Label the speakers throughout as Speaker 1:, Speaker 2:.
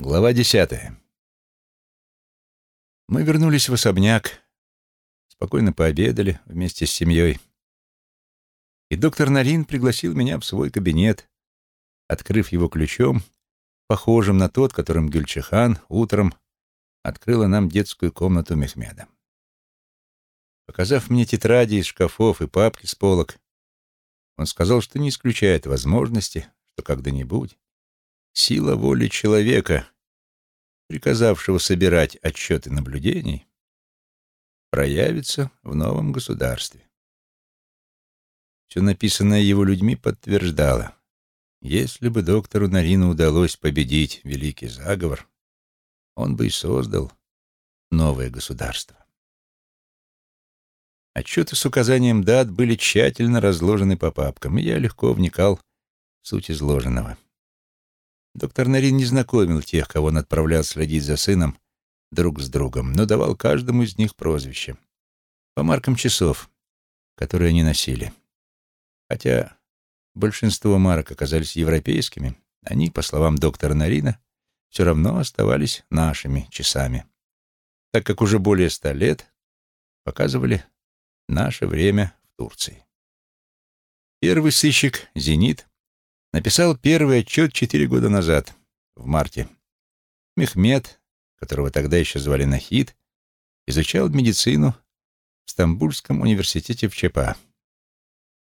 Speaker 1: Глава десятая. Мы вернулись в особняк, спокойно пообедали вместе с семьей. И доктор Нарин пригласил меня в свой кабинет, открыв его ключом, похожим на тот, которым Гюльчихан утром открыла нам детскую комнату Мехмеда. Показав мне тетради из шкафов и папки с полок, он сказал, что не исключает возможности, что когда-нибудь Сила воли человека, приказавшего собирать отчеты наблюдений, проявится в новом государстве. Все написанное его людьми подтверждало, если бы доктору Нарину удалось победить великий заговор, он бы и создал новое государство. Отчеты с указанием дат были тщательно разложены по папкам, и я легко вникал в суть изложенного. Доктор Нарин не знакомил тех, кого он отправлял следить за сыном, друг с другом, но давал каждому из них прозвище. По маркам часов, которые они носили. Хотя большинство марок оказались европейскими, они, по словам доктора Нарина, все равно оставались нашими часами, так как уже более ста лет показывали наше время в Турции. Первый сыщик, «Зенит», написал первый отчет четыре года назад, в марте. Мехмед, которого тогда еще звали Нахид, изучал медицину в Стамбульском университете в ЧПА.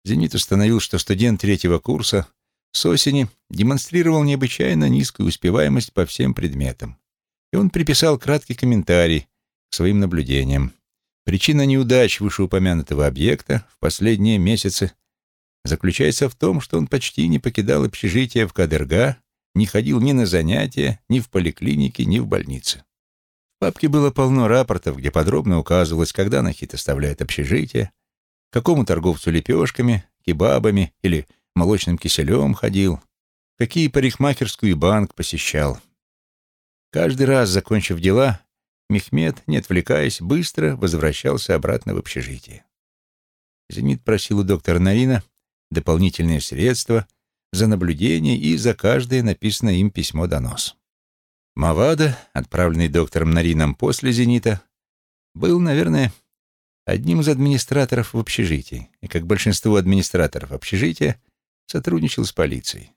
Speaker 1: «Зенит» установил, что студент третьего курса с осени демонстрировал необычайно низкую успеваемость по всем предметам, и он приписал краткий комментарий к своим наблюдениям. Причина неудач вышеупомянутого объекта в последние месяцы заключается в том, что он почти не покидал общежитие в Кадерга, не ходил ни на занятия, ни в поликлинике, ни в больнице. В папке было полно рапортов, где подробно указывалось, когда Нахит оставляет общежитие, какому торговцу лепешками, кебабами или молочным киселем ходил, какие парикмахерскую и банк посещал. Каждый раз, закончив дела, Мехмед, не отвлекаясь, быстро возвращался обратно в общежитие. Зенит просил у доктора Нарина дополнительные средства за наблюдение и за каждое написанное им письмо-донос. Мавада, отправленный доктором Нарином после «Зенита», был, наверное, одним из администраторов в общежитии, и, как большинство администраторов общежития, сотрудничал с полицией.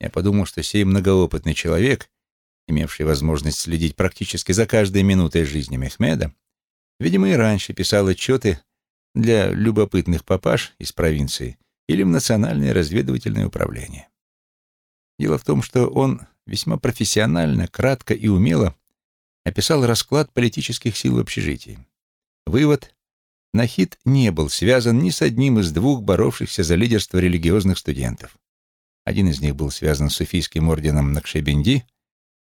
Speaker 1: Я подумал, что сей многоопытный человек, имевший возможность следить практически за каждой минутой жизни Мехмеда, видимо, и раньше писал отчеты для любопытных папаш из провинции или в Национальное разведывательное управление. Дело в том, что он весьма профессионально, кратко и умело описал расклад политических сил в общежитии. Вывод – Нахид не был связан ни с одним из двух боровшихся за лидерство религиозных студентов. Один из них был связан с суфийским орденом Накшебенди,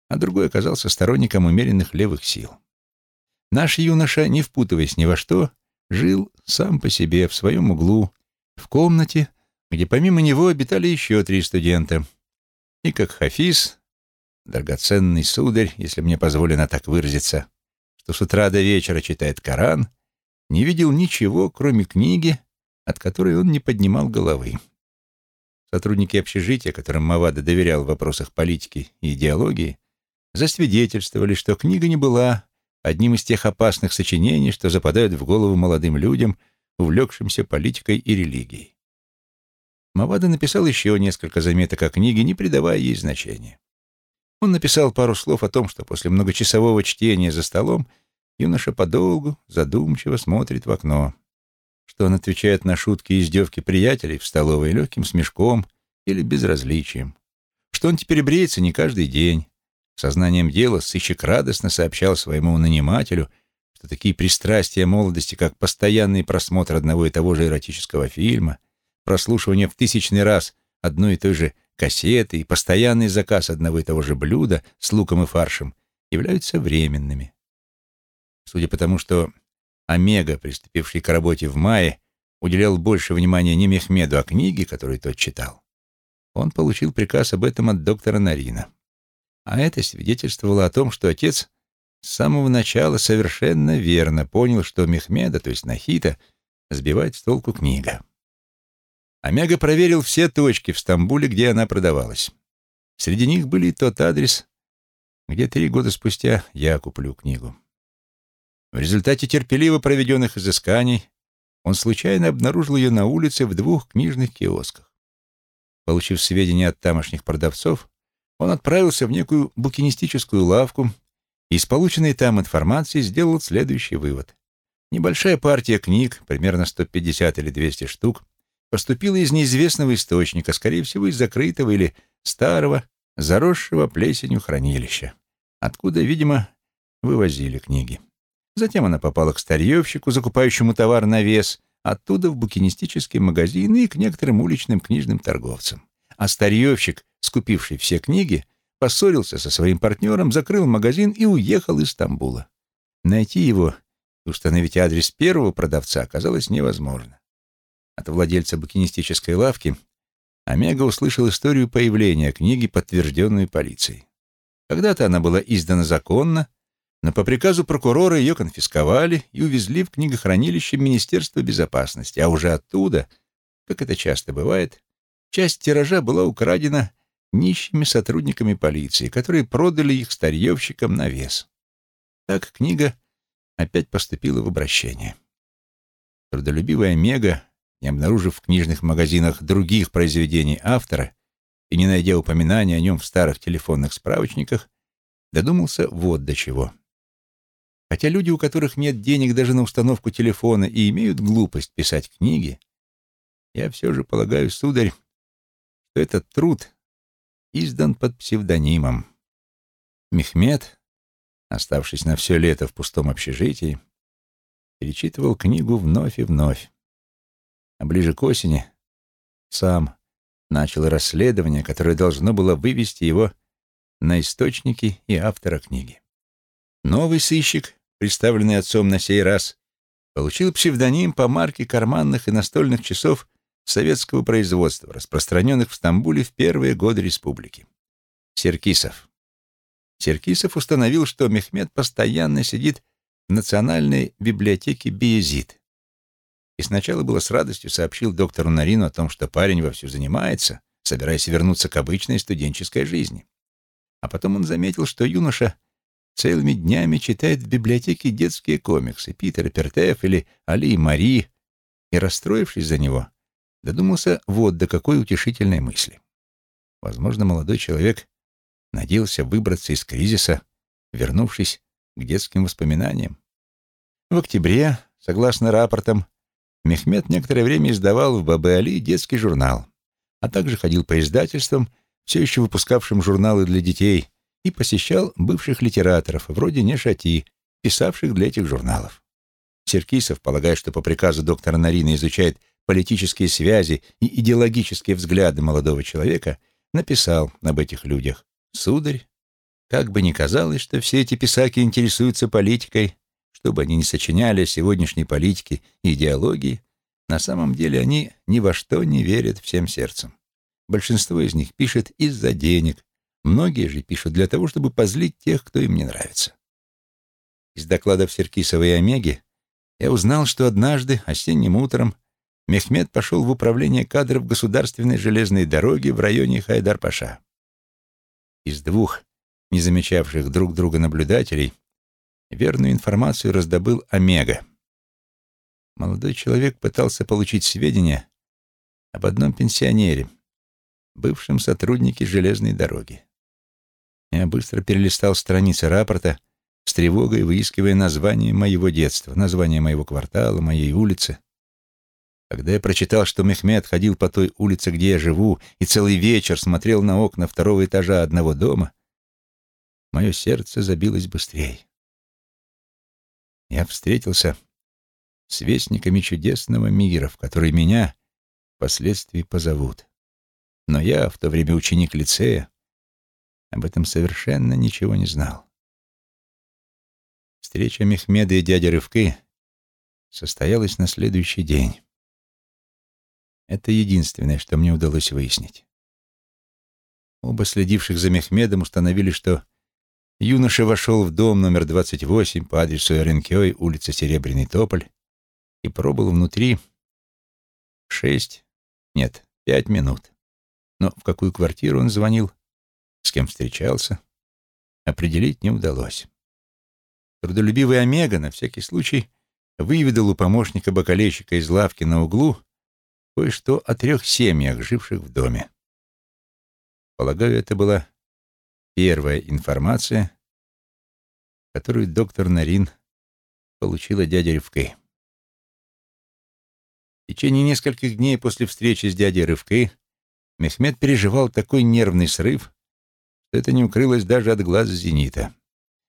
Speaker 1: а другой оказался сторонником умеренных левых сил. Наш юноша, не впутываясь ни во что, жил сам по себе в своем углу, в комнате, где помимо него обитали еще три студента. И как Хафиз, драгоценный сударь, если мне позволено так выразиться, что с утра до вечера читает Коран, не видел ничего, кроме книги, от которой он не поднимал головы. Сотрудники общежития, которым Мавада доверял в вопросах политики и идеологии, засвидетельствовали, что книга не была одним из тех опасных сочинений, что западают в голову молодым людям, увлекшимся политикой и религией. Мавада написал еще несколько заметок о книге, не придавая ей значения. Он написал пару слов о том, что после многочасового чтения за столом юноша подолгу, задумчиво смотрит в окно, что он отвечает на шутки и издевки приятелей в столовой легким смешком или безразличием, что он теперь бреется не каждый день. Сознанием дела сыщик радостно сообщал своему нанимателю, что такие пристрастия молодости, как постоянный просмотр одного и того же эротического фильма — прослушивание в тысячный раз одной и той же кассеты и постоянный заказ одного и того же блюда с луком и фаршем являются временными. Судя по тому, что Омега, приступивший к работе в мае, уделял больше внимания не Мехмеду, а книге, которую тот читал, он получил приказ об этом от доктора Нарина. А это свидетельствовало о том, что отец с самого начала совершенно верно понял, что Мехмеда, то есть Нахита, сбивает с толку книга. Омега проверил все точки в Стамбуле, где она продавалась. Среди них были тот адрес, где три года спустя я куплю книгу. В результате терпеливо проведенных изысканий он случайно обнаружил ее на улице в двух книжных киосках. Получив сведения от тамошних продавцов, он отправился в некую букинистическую лавку и с полученной там информацией сделал следующий вывод. Небольшая партия книг, примерно 150 или 200 штук, поступила из неизвестного источника, скорее всего, из закрытого или старого, заросшего плесенью хранилища, откуда, видимо, вывозили книги. Затем она попала к старьевщику, закупающему товар на вес, оттуда в букинистические магазины и к некоторым уличным книжным торговцам. А старьевщик, скупивший все книги, поссорился со своим партнером, закрыл магазин и уехал из Стамбула. Найти его и установить адрес первого продавца оказалось невозможно. От владельца букинистической лавки Омега услышал историю появления книги, подтвержденную полицией. Когда-то она была издана законно, но по приказу прокурора ее конфисковали и увезли в книгохранилище Министерства безопасности, а уже оттуда, как это часто бывает, часть тиража была украдена нищими сотрудниками полиции, которые продали их старьевщикам на вес. Так книга опять поступила в обращение. Трудолюбивая Мега, не обнаружив в книжных магазинах других произведений автора и не найдя упоминания о нем в старых телефонных справочниках, додумался вот до чего. Хотя люди, у которых нет денег даже на установку телефона и имеют глупость писать книги, я все же полагаю, сударь, что этот труд издан под псевдонимом. Мехмед, оставшись на все лето в пустом общежитии, перечитывал книгу вновь и вновь. А ближе к осени сам начал расследование, которое должно было вывести его на источники и автора книги. Новый сыщик представленный отцом на сей раз, получил псевдоним по марке карманных и настольных часов советского производства, распространенных в Стамбуле в первые годы республики. Серкисов. Серкисов установил, что Мехмед постоянно сидит в Национальной библиотеке Биезид. И сначала было с радостью сообщил доктору Нарину о том, что парень вовсю занимается, собираясь вернуться к обычной студенческой жизни. А потом он заметил, что юноша — целыми днями читает в библиотеке детские комиксы Питера Пертеев или Али и Мари, и, расстроившись за него, додумался вот до какой утешительной мысли. Возможно, молодой человек надеялся выбраться из кризиса, вернувшись к детским воспоминаниям. В октябре, согласно рапортам, Мехмед некоторое время издавал в Бабе-Али детский журнал, а также ходил по издательствам, все еще выпускавшим журналы для детей, и посещал бывших литераторов, вроде Нешати, писавших для этих журналов. Серкисов, полагая, что по приказу доктора Нарина изучает политические связи и идеологические взгляды молодого человека, написал об этих людях. «Сударь, как бы ни казалось, что все эти писаки интересуются политикой, что бы они ни сочиняли сегодняшней политике и идеологии, на самом деле они ни во что не верят всем сердцем. Большинство из них пишет из-за денег, Многие же пишут для того, чтобы позлить тех, кто им не нравится. Из докладов Серкисова и Омеги я узнал, что однажды, осенним утром, Мехмед пошел в управление кадров государственной железной дороги в районе Хайдар-Паша. Из двух не замечавших друг друга наблюдателей верную информацию раздобыл Омега. Молодой человек пытался получить сведения об одном пенсионере, бывшем сотруднике железной дороги. Я быстро перелистал страницы рапорта, с тревогой выискивая название моего детства, название моего квартала, моей улицы. Когда я прочитал, что Мехмед ходил по той улице, где я живу, и целый вечер смотрел на окна второго этажа одного дома, мое сердце забилось быстрее. Я встретился с вестниками чудесного мира, в который меня впоследствии позовут. Но я, в то время ученик лицея, об этом совершенно ничего не знал. Встреча Мехмеда и дяди Рывки состоялась на следующий день. Это единственное, что мне удалось выяснить. Оба следивших за Мехмедом установили, что юноша вошел в дом номер 28 по адресу Эренкёй, улица Серебряный Тополь, и пробыл внутри шесть, нет, пять минут. Но в какую квартиру он звонил, с кем встречался, определить не удалось. Трудолюбивый Омега на всякий случай выведал у помощника бокалейщика из лавки на углу кое-что о трех семьях, живших в доме. Полагаю, это была первая информация, которую доктор Нарин получила дядя Рывкой. В течение нескольких дней после встречи с дядей Рывкой Мехмед переживал такой нервный срыв, что это не укрылось даже от глаз зенита.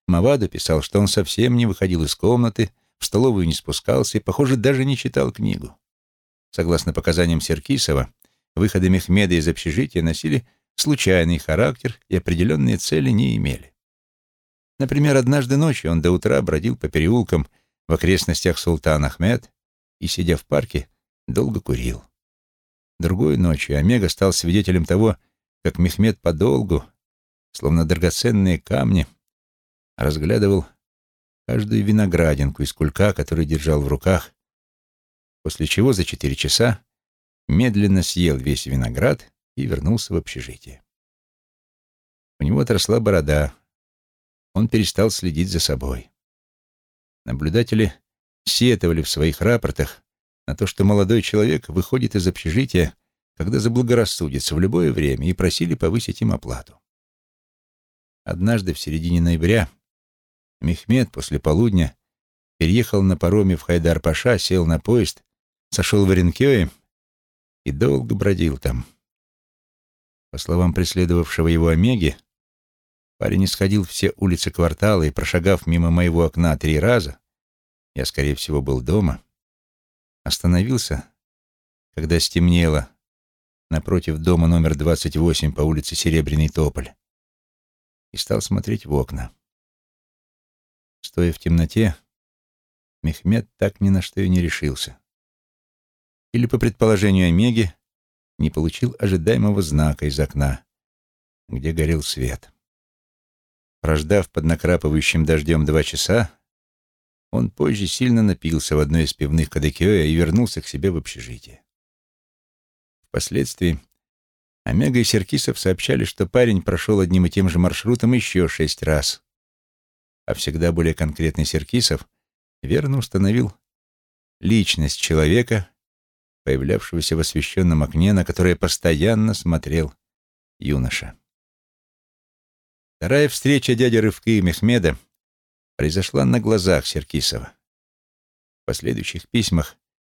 Speaker 1: Маваду писал, что он совсем не выходил из комнаты, в столовую не спускался и, похоже, даже не читал книгу. Согласно показаниям Серкисова, выходы Мехмеда из общежития носили случайный характер и определенные цели не имели. Например, однажды ночью он до утра бродил по переулкам в окрестностях Султан Ахмед и, сидя в парке, долго курил. Другой ночью Омега стал свидетелем того, как Мехмед подолгу, словно драгоценные камни, разглядывал каждую виноградинку из кулька, который держал в руках, после чего за четыре часа медленно съел весь виноград и вернулся в общежитие. У него отросла борода, он перестал следить за собой. Наблюдатели сетовали в своих рапортах на то, что молодой человек выходит из общежития, когда заблагорассудится в любое время, и просили повысить им оплату. Однажды в середине ноября Мехмед после полудня переехал на пароме в Хайдар-Паша, сел на поезд, сошел в Оренкёе и долго бродил там. По словам преследовавшего его Омеги, парень исходил все улицы квартала и, прошагав мимо моего окна три раза, я, скорее всего, был дома, остановился, когда стемнело, напротив дома номер 28 по улице Серебряный Тополь, и стал смотреть в окна. Стоя в темноте, Мехмед так ни на что и не решился. Или, по предположению Омеги, не получил ожидаемого знака из окна, где горел свет. Прождав под накрапывающим дождем два часа, он позже сильно напился в одной из пивных Кадекиоя и вернулся к себе в общежитие. Впоследствии Омега и Серкисов сообщали, что парень прошел одним и тем же маршрутом еще шесть раз, а всегда более конкретный Серкисов верно установил личность человека, появлявшегося в освещенном окне, на которое постоянно смотрел юноша. Вторая встреча дяди Рывки и Мехмеда произошла на глазах Серкисова. В последующих письмах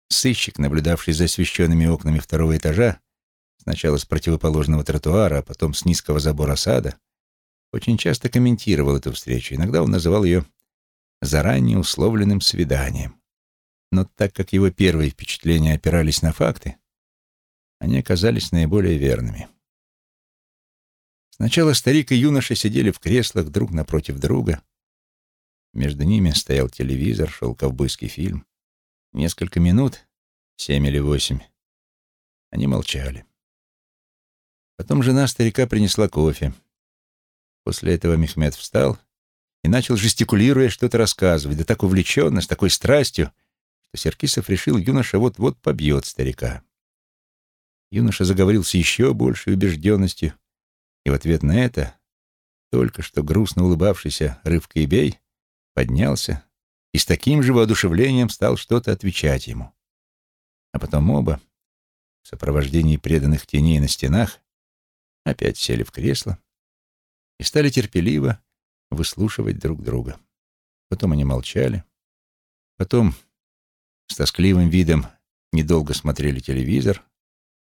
Speaker 1: сыщик, наблюдавший за освещенными окнами второго этажа, сначала с противоположного тротуара, а потом с низкого забора сада, очень часто комментировал эту встречу. Иногда он называл ее заранее условленным свиданием. Но так как его первые впечатления опирались на факты, они оказались наиболее верными. Сначала старик и юноша сидели в креслах друг напротив друга. Между ними стоял телевизор, шел ковбойский фильм. Несколько минут, семь или восемь, они молчали. Потом жена старика принесла кофе. После этого Мехмед встал и начал, жестикулируя, что-то рассказывать, да так увлеченно, с такой страстью, что Серкисов решил, юноша вот-вот побьет старика. Юноша заговорил с еще большей убежденностью, и в ответ на это только что грустно улыбавшийся Рывка и Бей поднялся и с таким же воодушевлением стал что-то отвечать ему. А потом оба, в сопровождении преданных теней на стенах, опять сели в кресло и стали терпеливо выслушивать друг друга. Потом они молчали. Потом с тоскливым видом недолго смотрели телевизор.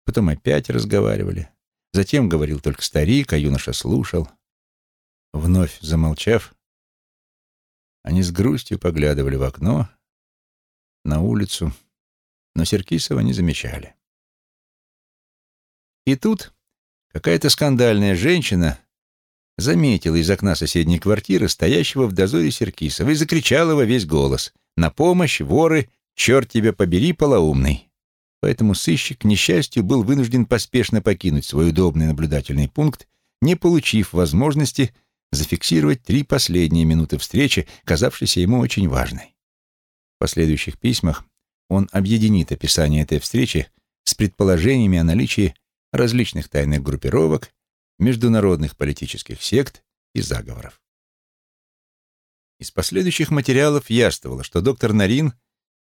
Speaker 1: Потом опять разговаривали. Затем говорил только старик, а юноша слушал. Вновь замолчав, они с грустью поглядывали в окно, на улицу, но Серкисова не замечали. И тут какая-то скандальная женщина заметила из окна соседней квартиры стоящего в дозоре Серкисова и закричала во весь голос «На помощь, воры! Черт тебя побери, полоумный!» Поэтому сыщик, к несчастью, был вынужден поспешно покинуть свой удобный наблюдательный пункт, не получив возможности зафиксировать три последние минуты встречи, казавшейся ему очень важной. В последующих письмах он объединит описание этой встречи с предположениями о наличии различных тайных группировок международных политических сект и заговоров. Из последующих материалов яствовало, что доктор Нарин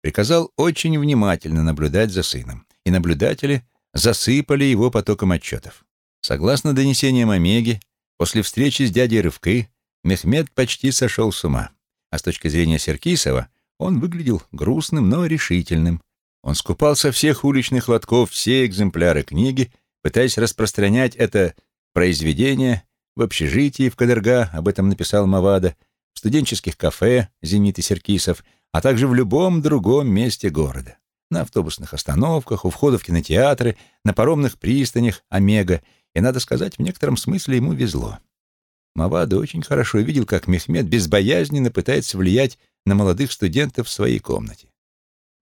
Speaker 1: приказал очень внимательно наблюдать за сыном, и наблюдатели засыпали его потоком отчетов. Согласно донесениям Омеги, после встречи с дядей Рывкы Мехмед почти сошел с ума, а с точки зрения Серкисова он выглядел грустным, но решительным. Он скупал со всех уличных лотков все экземпляры книги, пытаясь распространять это произведение в общежитии в Кадырга, об этом написал Мавада, в студенческих кафе «Зенит» и «Серкисов», а также в любом другом месте города. На автобусных остановках, у входа в кинотеатры, на паромных пристанях Омега, и, надо сказать, в некотором смысле ему везло. Мавада очень хорошо видел, как Мехмед безбоязненно пытается влиять на молодых студентов в своей комнате.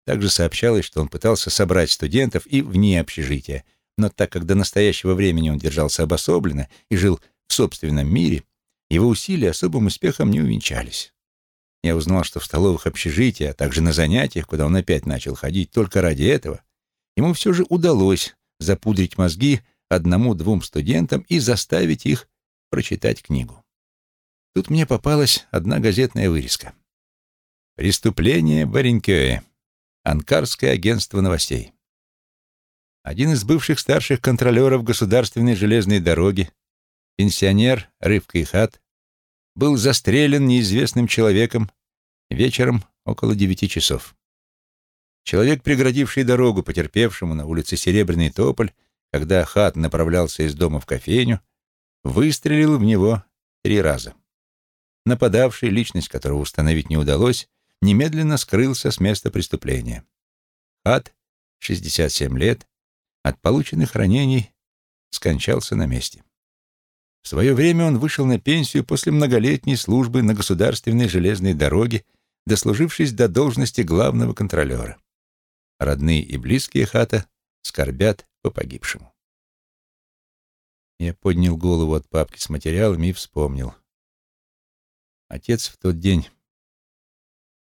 Speaker 1: Также сообщалось, что он пытался собрать студентов и вне общежития, но так как до настоящего времени он держался обособленно и жил в собственном мире, его усилия особым успехом не увенчались. Я узнал, что в столовых общежития, а также на занятиях, куда он опять начал ходить только ради этого, ему все же удалось запудрить мозги одному-двум студентам и заставить их прочитать книгу. Тут мне попалась одна газетная вырезка. «Преступление в Оренкёе. Анкарское агентство новостей». Один из бывших старших контролеров государственной железной дороги, пенсионер Рывка Ихат, был застрелен неизвестным человеком вечером около девяти часов. Человек, преградивший дорогу потерпевшему на улице Серебряный Тополь, когда Хат направлялся из дома в кофейню, выстрелил в него три раза. Нападавший, личность которого установить не удалось, немедленно скрылся с места преступления. Хат, 67 лет, от полученных ранений скончался на месте. В свое время он вышел на пенсию после многолетней службы на государственной железной дороге, дослужившись до должности главного контролера. Родные и близкие Хата скорбят по погибшему. Я поднял голову от папки с материалами и вспомнил. Отец в тот день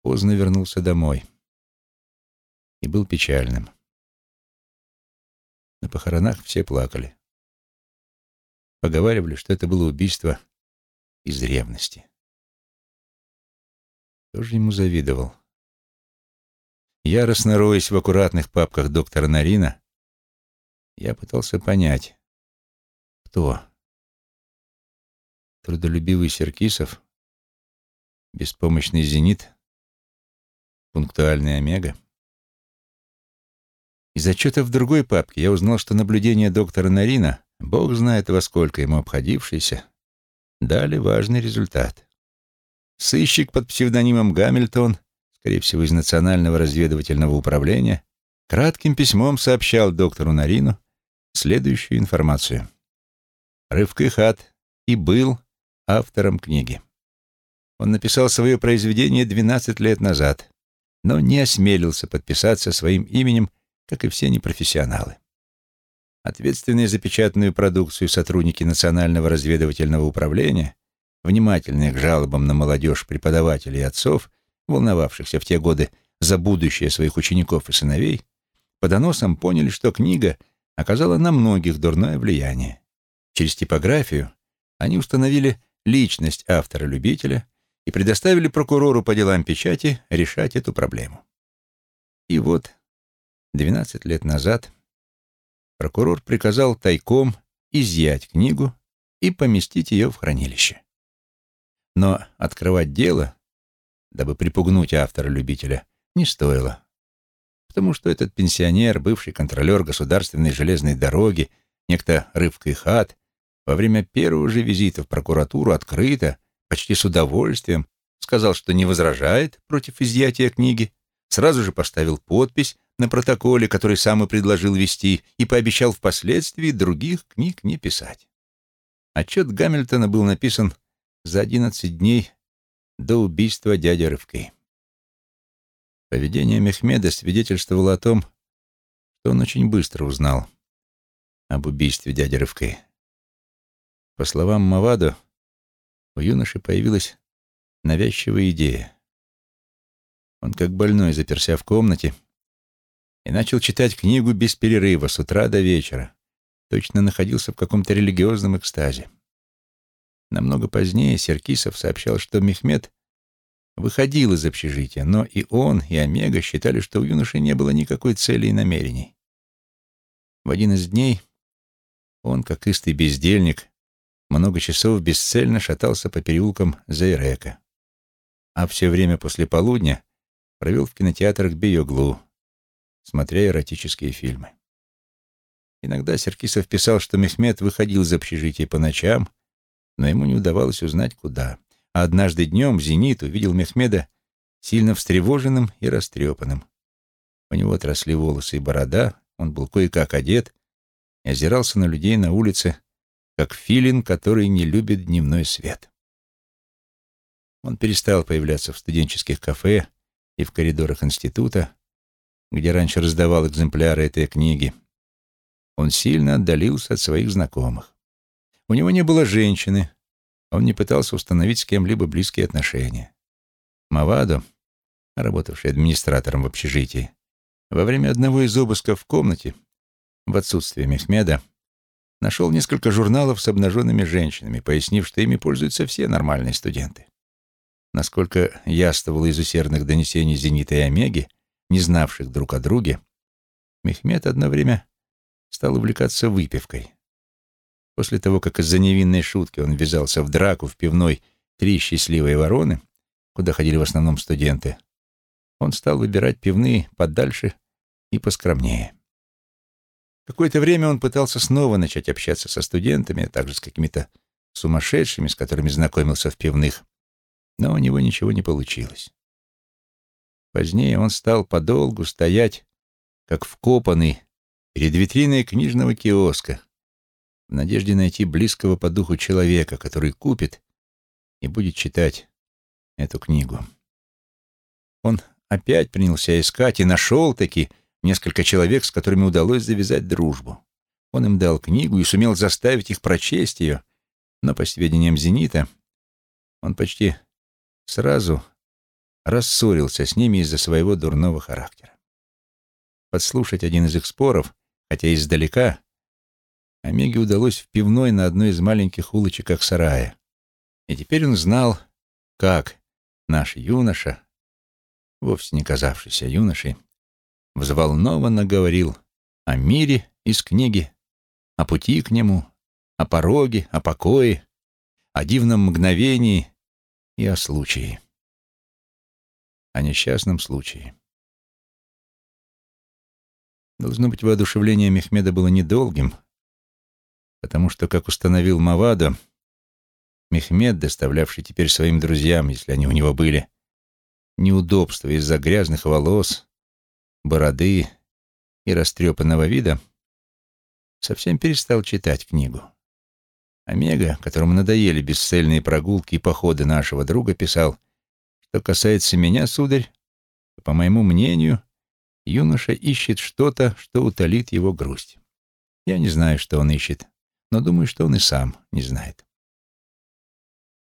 Speaker 1: поздно вернулся домой и был печальным. На похоронах все плакали. Поговаривали, что это было убийство из ревности. Тоже ему завидовал. Яростно роясь в аккуратных папках доктора Нарина, я пытался понять, кто? Трудолюбивый Серкисов? Беспомощный Зенит? Пунктуальный Омега? Из отчета в другой папке я узнал, что наблюдения доктора Нарина, бог знает во сколько ему обходившиеся, дали важный результат. Сыщик под псевдонимом Гамильтон, скорее всего, из Национального разведывательного управления, кратким письмом сообщал доктору Нарину следующую информацию. Рывкы-хат и был автором книги. Он написал свое произведение 12 лет назад, но не осмелился подписаться своим именем, как и все непрофессионалы. Ответственные за печатную продукцию сотрудники Национального разведывательного управления, внимательные к жалобам на молодежь преподавателей и отцов, волновавшихся в те годы за будущее своих учеников и сыновей, по доносам поняли, что книга оказала на многих дурное влияние. Через типографию они установили личность автора-любителя и предоставили прокурору по делам печати решать эту проблему. И вот, 12 лет назад, прокурор приказал тайком изъять книгу и поместить ее в хранилище. Но открывать дело, дабы припугнуть автора-любителя, не стоило, потому что этот пенсионер, бывший контролер государственной железной дороги, некто Рывка и Хат, во время первого же визита в прокуратуру открыто, почти с удовольствием, сказал, что не возражает против изъятия книги, сразу же поставил подпись на протоколе, который сам и предложил вести, и пообещал впоследствии других книг не писать. Отчет Гамильтона был написан за 11 дней до убийства дяди Рывкой. Поведение Мехмеда свидетельствовало о том, что он очень быстро узнал об убийстве дяди Рывкой. По словам Мавадо, у юноши появилась навязчивая идея. Он как больной заперся в комнате и начал читать книгу без перерыва с утра до вечера. Точно находился в каком-то религиозном экстазе. Намного позднее Серкисов сообщал, что Мехмед выходил из общежития, но и он, и Омега считали, что у юноши не было никакой цели и намерений. В один из дней он, как истый бездельник, много часов бесцельно шатался по переулкам Зайрека, а все время после полудня провел в кинотеатрах Биоглу, смотря эротические фильмы. Иногда Серкисов писал, что Мехмед выходил из общежития по ночам, но ему не удавалось узнать, куда. А однажды днем Зенит увидел Мехмеда сильно встревоженным и растрепанным. У него отросли волосы и борода, он был кое-как одет и озирался на людей на улице, как филин, который не любит дневной свет. Он перестал появляться в студенческих кафе и в коридорах института, где раньше раздавал экземпляры этой книги. Он сильно отдалился от своих знакомых. У него не было женщины, он не пытался установить с кем-либо близкие отношения. Мавадо, работавший администратором в общежитии, во время одного из обысков в комнате, в отсутствие Мехмеда, нашел несколько журналов с обнаженными женщинами, пояснив, что ими пользуются все нормальные студенты. Насколько яствовало из усердных донесений «Зенита» и «Омеги», не знавших друг о друге, Мехмед одно время стал увлекаться выпивкой. После того, как из-за невинной шутки он ввязался в драку в пивной «Три счастливые вороны», куда ходили в основном студенты, он стал выбирать пивные подальше и поскромнее. Какое-то время он пытался снова начать общаться со студентами, а также с какими-то сумасшедшими, с которыми знакомился в пивных, но у него ничего не получилось. Позднее он стал подолгу стоять, как вкопанный, перед витриной книжного киоска, в надежде найти близкого по духу человека, который купит и будет читать эту книгу. Он опять принялся искать и нашел-таки несколько человек, с которыми удалось завязать дружбу. Он им дал книгу и сумел заставить их прочесть ее, но, по сведениям «Зенита», он почти сразу рассорился с ними из-за своего дурного характера. Подслушать один из их споров, хотя издалека, Омеге удалось в пивной на одной из маленьких улочек Аксарая. И теперь он знал, как наш юноша, вовсе не казавшийся юношей, взволнованно говорил о мире из книги, о пути к нему, о пороге, о покое, о дивном мгновении и о случае. О несчастном случае. Должно быть, воодушевление Мехмеда было недолгим, потому что, как установил Мавадо, Мехмед, доставлявший теперь своим друзьям, если они у него были, неудобства из-за грязных волос, бороды и растрепанного вида, совсем перестал читать книгу. Омега, которому надоели бесцельные прогулки и походы нашего друга, писал, что касается меня, сударь, то, по моему мнению, юноша ищет что-то, что утолит его грусть. Я не знаю, что он ищет, но думаю, что он и сам не знает.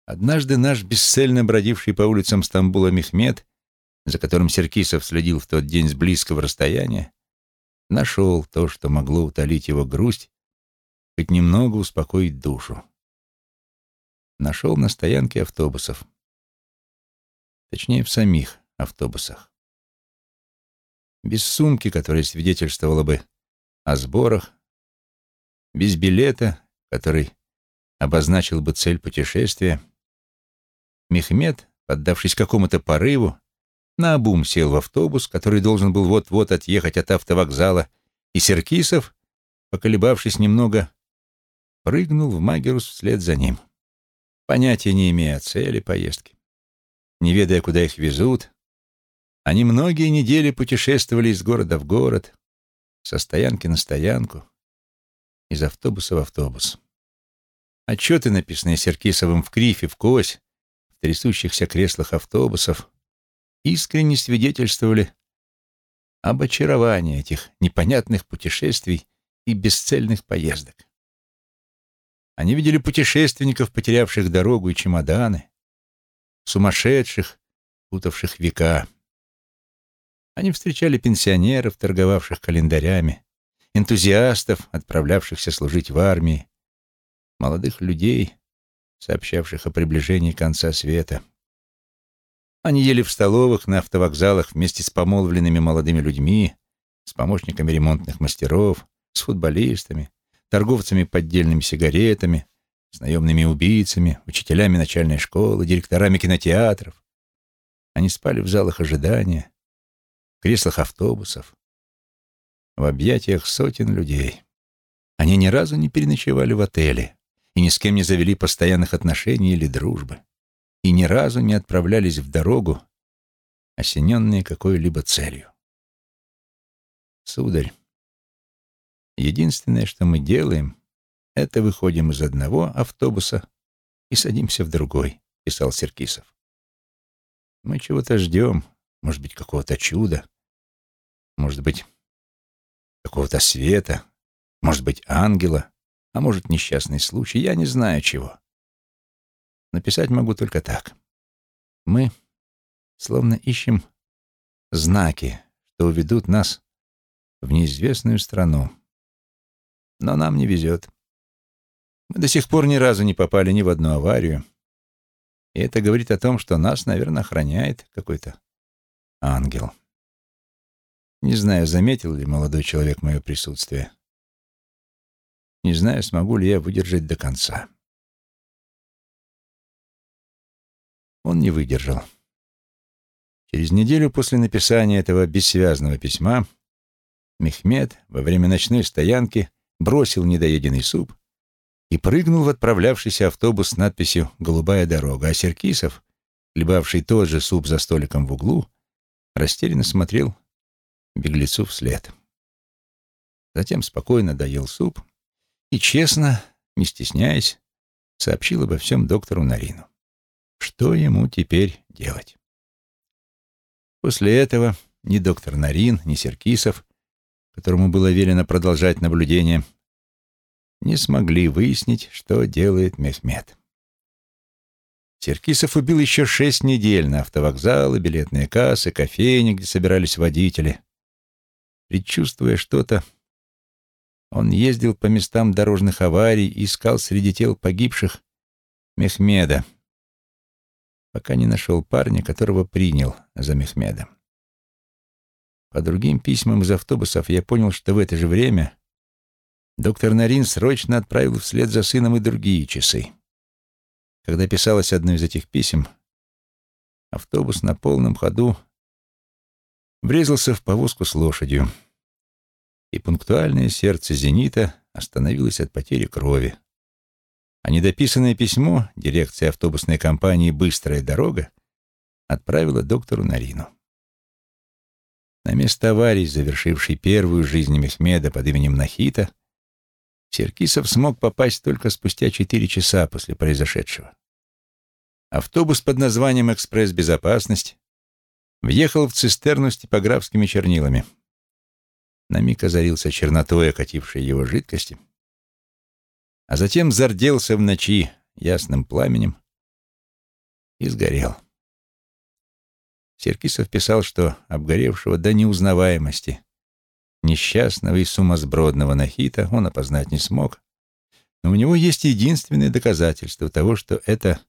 Speaker 1: Однажды наш бесцельно бродивший по улицам Стамбула Мехмед, за которым Серкисов следил в тот день с близкого расстояния, нашел то, что могло утолить его грусть, хоть немного успокоить душу. Нашел на стоянке автобусов. Точнее, в самих автобусах. Без сумки, которая свидетельствовала бы о сборах, без билета, который обозначил бы цель путешествия, Мехмед, поддавшись какому-то порыву, наобум сел в автобус, который должен был вот-вот отъехать от автовокзала, и Серкисов, поколебавшись немного, прыгнул в Магерус вслед за ним, понятия не имея цели поездки. Не ведая, куда их везут, они многие недели путешествовали из города в город, со стоянки на стоянку, из автобуса в автобус. Отчеты, написанные Серкисовым в крифе, в кось, в трясущихся креслах автобусов, искренне свидетельствовали об очаровании этих непонятных путешествий и бесцельных поездок. Они видели путешественников, потерявших дорогу и чемоданы, сумасшедших, путавших века. Они встречали пенсионеров, торговавших календарями, энтузиастов, отправлявшихся служить в армии, молодых людей, сообщавших о приближении конца света. Они ели в столовых, на автовокзалах вместе с помолвленными молодыми людьми, с помощниками ремонтных мастеров, с футболистами, торговцами поддельными сигаретами, с наемными убийцами, учителями начальной школы, директорами кинотеатров. Они спали в залах ожидания, в креслах автобусов, в объятиях сотен людей. Они ни разу не переночевали в отеле и ни с кем не завели постоянных отношений или дружбы, и ни разу не отправлялись в дорогу, осененные какой-либо целью. Сударь, единственное, что мы делаем, это выходим из одного автобуса и садимся в другой, писал Серкисов. Мы чего-то ждем, может быть, какого-то чуда, может быть, какого-то света, может быть, ангела, а может, несчастный случай, я не знаю чего. Написать могу только так. Мы словно ищем знаки, что уведут нас в неизвестную страну. Но нам не везет. Мы до сих пор ни разу не попали ни в одну аварию. И это говорит о том, что нас, наверное, охраняет какой-то ангел. Не знаю, заметил ли молодой человек мое присутствие. Не знаю, смогу ли я выдержать до конца. Он не выдержал. Через неделю после написания этого бессвязного письма Мехмед во время ночной стоянки бросил недоеденный суп и прыгнул в отправлявшийся автобус с надписью «Голубая дорога», а Серкисов, хлебавший тот же суп за столиком в углу, растерянно смотрел беглецу вслед. Затем спокойно доел суп и честно, не стесняясь, сообщил обо всем доктору Нарину. Что ему теперь делать? После этого ни доктор Нарин, ни Серкисов которому было велено продолжать наблюдение, не смогли выяснить, что делает Мехмед. Серкисов убил еще шесть недель на автовокзалы, билетные кассы, кофейни, где собирались водители. Предчувствуя что-то, он ездил по местам дорожных аварий и искал среди тел погибших Мехмеда, пока не нашел парня, которого принял за Мехмеда. По другим письмам из автобусов я понял, что в это же время доктор Нарин срочно отправил вслед за сыном и другие часы. Когда писалось одно из этих писем, автобус на полном ходу врезался в повозку с лошадью, и пунктуальное сердце «Зенита» остановилось от потери крови. А недописанное письмо дирекции автобусной компании «Быстрая дорога» отправила доктору Нарину. На место аварии, завершившей первую жизнь Мехмеда под именем Нахита, Серкисов смог попасть только спустя четыре часа после произошедшего. Автобус под названием «Экспресс Безопасность» въехал в цистерну с типографскими чернилами. На миг озарился чернотой, окатившей его жидкости, а затем зарделся в ночи ясным пламенем и сгорел. Серкисов писал, что обгоревшего до неузнаваемости несчастного и сумасбродного Нахита он опознать не смог, но у него есть единственное доказательство того, что это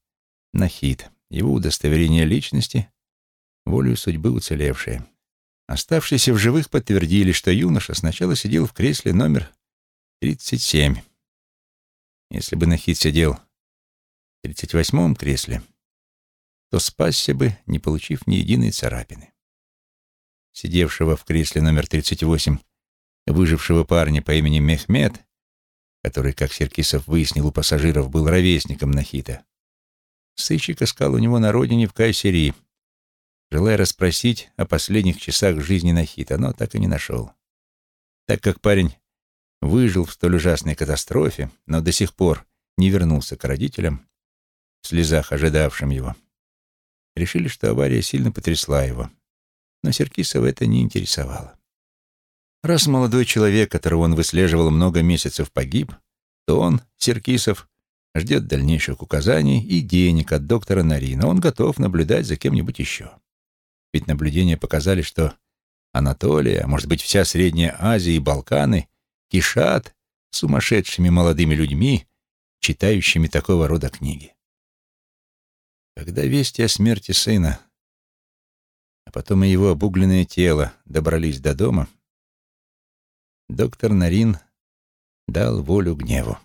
Speaker 1: Нахит, его удостоверение личности, волею судьбы уцелевшее. Оставшиеся в живых подтвердили, что юноша сначала сидел в кресле номер 37. Если бы Нахид сидел в 38-м кресле, то спасся бы, не получив ни единой царапины. Сидевшего в кресле номер 38 выжившего парня по имени Мехмед, который, как Серкисов выяснил у пассажиров, был ровесником Нахита, сыщик искал у него на родине в Кайсерии, желая расспросить о последних часах жизни Нахита, но так и не нашел. Так как парень выжил в столь ужасной катастрофе, но до сих пор не вернулся к родителям, в слезах ожидавшим его, решили, что авария сильно потрясла его. Но Серкисова это не интересовало. Раз молодой человек, которого он выслеживал много месяцев, погиб, то он, Серкисов, ждет дальнейших указаний и денег от доктора Нарина. Он готов наблюдать за кем-нибудь еще. Ведь наблюдения показали, что Анатолия, а может быть вся Средняя Азия и Балканы кишат сумасшедшими молодыми людьми, читающими такого рода книги. Когда вести о смерти сына потом и его обугленное тело добрались до дома, доктор Нарин дал волю гневу.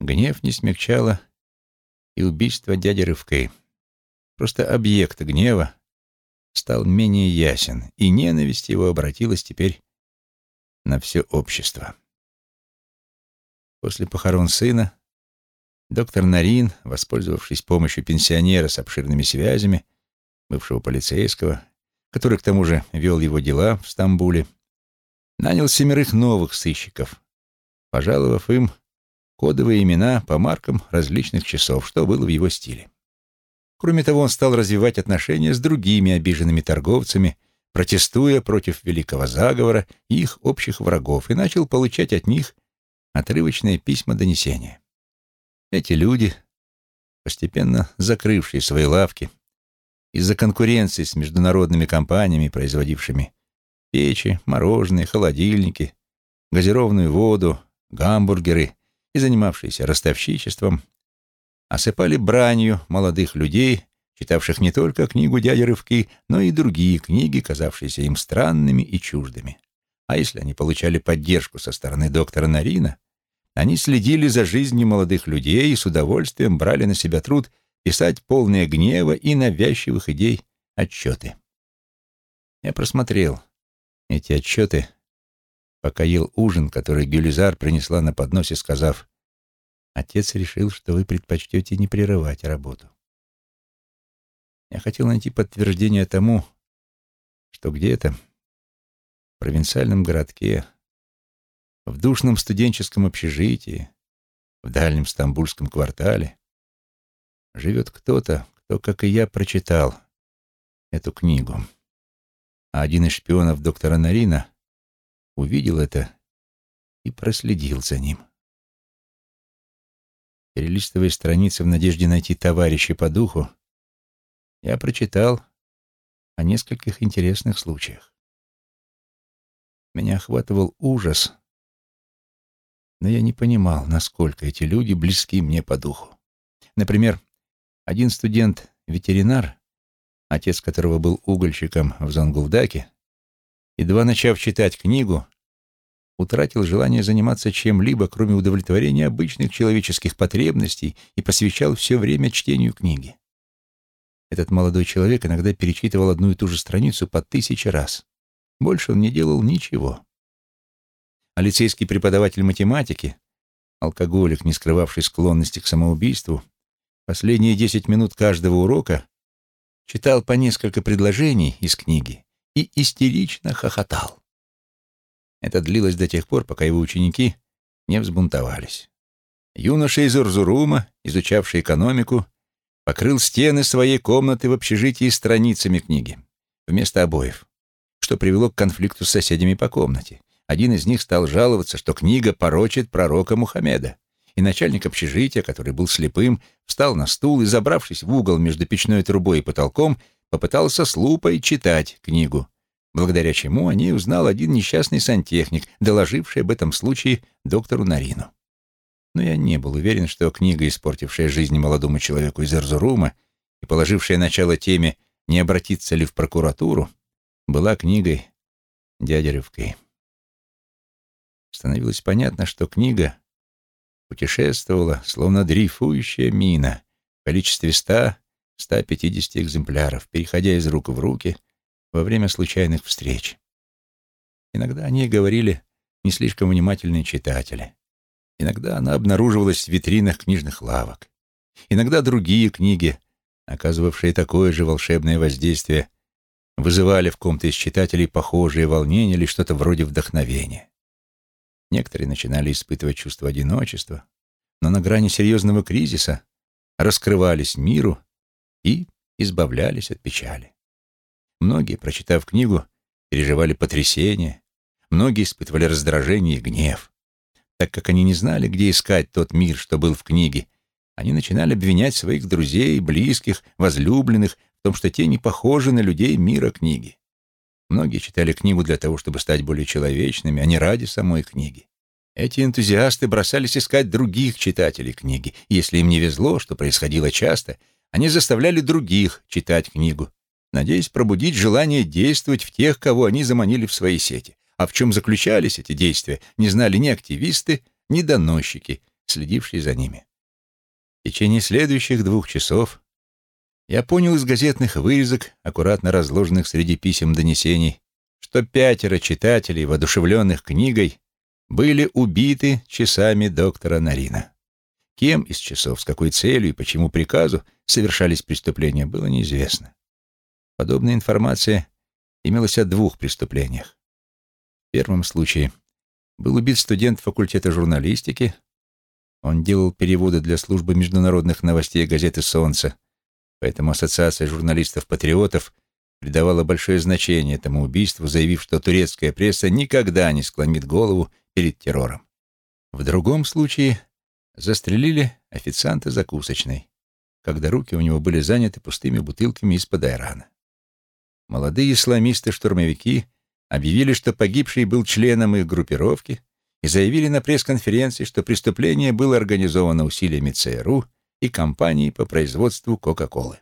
Speaker 1: Гнев не смягчало и убийство дяди Рывкой. Просто объект гнева стал менее ясен, и ненависть его обратилась теперь на все общество. После похорон сына доктор Нарин, воспользовавшись помощью пенсионера с обширными связями, бывшего полицейского, который к тому же вел его дела в Стамбуле, нанял семерых новых сыщиков, пожаловав им кодовые имена по маркам различных часов, что было в его стиле. Кроме того, он стал развивать отношения с другими обиженными торговцами, протестуя против великого заговора и их общих врагов, и начал получать от них отрывочные письма донесения. Эти люди, постепенно закрывшие свои лавки, из-за конкуренции с международными компаниями, производившими печи, мороженое, холодильники, газированную воду, гамбургеры и занимавшиеся ростовщичеством, осыпали бранью молодых людей, читавших не только книгу дяди Рывки, но и другие книги, казавшиеся им странными и чуждыми. А если они получали поддержку со стороны доктора Нарина, они следили за жизнью молодых людей и с удовольствием брали на себя труд писать полные гнева и навязчивых идей отчеты. Я просмотрел эти отчеты, пока ел ужин, который Гюлизар принесла на подносе, сказав, Отец решил, что вы предпочтете не прерывать работу. Я хотел найти подтверждение тому, что где-то в провинциальном городке, в душном студенческом общежитии, в дальнем стамбульском квартале живет кто-то, кто, как и я, прочитал эту книгу. А один из шпионов доктора Нарина увидел это и проследил за ним. Перелистывая страницы в надежде найти товарища по духу, я прочитал о нескольких интересных случаях. Меня охватывал ужас, но я не понимал, насколько эти люди близки мне по духу. Например, один студент-ветеринар, отец которого был угольщиком в Зонгулдаке, едва начав читать книгу, утратил желание заниматься чем-либо, кроме удовлетворения обычных человеческих потребностей и посвящал все время чтению книги. Этот молодой человек иногда перечитывал одну и ту же страницу по тысяче раз. Больше он не делал ничего. А лицейский преподаватель математики, алкоголик, не скрывавший склонности к самоубийству, последние десять минут каждого урока читал по несколько предложений из книги и истерично хохотал. Это длилось до тех пор, пока его ученики не взбунтовались. Юноша из Урзурума, изучавший экономику, покрыл стены своей комнаты в общежитии страницами книги вместо обоев, что привело к конфликту с соседями по комнате. Один из них стал жаловаться, что книга порочит пророка Мухаммеда, и начальник общежития, который был слепым, встал на стул и, забравшись в угол между печной трубой и потолком, попытался с лупой читать книгу, благодаря чему о ней узнал один несчастный сантехник, доложивший об этом случае доктору Нарину. Но я не был уверен, что книга, испортившая жизнь молодому человеку из Эрзурума и положившая начало теме «Не обратиться ли в прокуратуру», была книгой дяди Рывкой. Становилось понятно, что книга путешествовала, словно дрейфующая мина, в количестве ста 150 экземпляров, переходя из рук в руки во время случайных встреч. Иногда о ней говорили не слишком внимательные читатели. Иногда она обнаруживалась в витринах книжных лавок. Иногда другие книги, оказывавшие такое же волшебное воздействие, вызывали в ком-то из читателей похожие волнения или что-то вроде вдохновения. Некоторые начинали испытывать чувство одиночества, но на грани серьезного кризиса раскрывались миру и избавлялись от печали. Многие, прочитав книгу, переживали потрясение, многие испытывали раздражение и гнев. Так как они не знали, где искать тот мир, что был в книге, они начинали обвинять своих друзей, близких, возлюбленных в том, что те не похожи на людей мира книги. Многие читали книгу для того, чтобы стать более человечными, а не ради самой книги. Эти энтузиасты бросались искать других читателей книги, если им не везло, что происходило часто, они заставляли других читать книгу, надеясь пробудить желание действовать в тех, кого они заманили в свои сети. А в чем заключались эти действия, не знали ни активисты, ни доносчики, следившие за ними. В течение следующих двух часов я понял из газетных вырезок, аккуратно разложенных среди писем донесений, что пятеро читателей, воодушевленных книгой, были убиты часами доктора Нарина. Кем из часов, с какой целью и почему приказу совершались преступления, было неизвестно. Подобная информация имелась о двух преступлениях. В первом случае был убит студент факультета журналистики. Он делал переводы для службы международных новостей газеты «Солнце», поэтому Ассоциация журналистов-патриотов придавала большое значение этому убийству, заявив, что турецкая пресса никогда не склонит голову перед террором. В другом случае застрелили официанта закусочной, когда руки у него были заняты пустыми бутылками из-под айрана. Молодые исламисты-штурмовики объявили, что погибший был членом их группировки и заявили на пресс-конференции, что преступление было организовано усилиями ЦРУ и компании по производству Кока-Колы.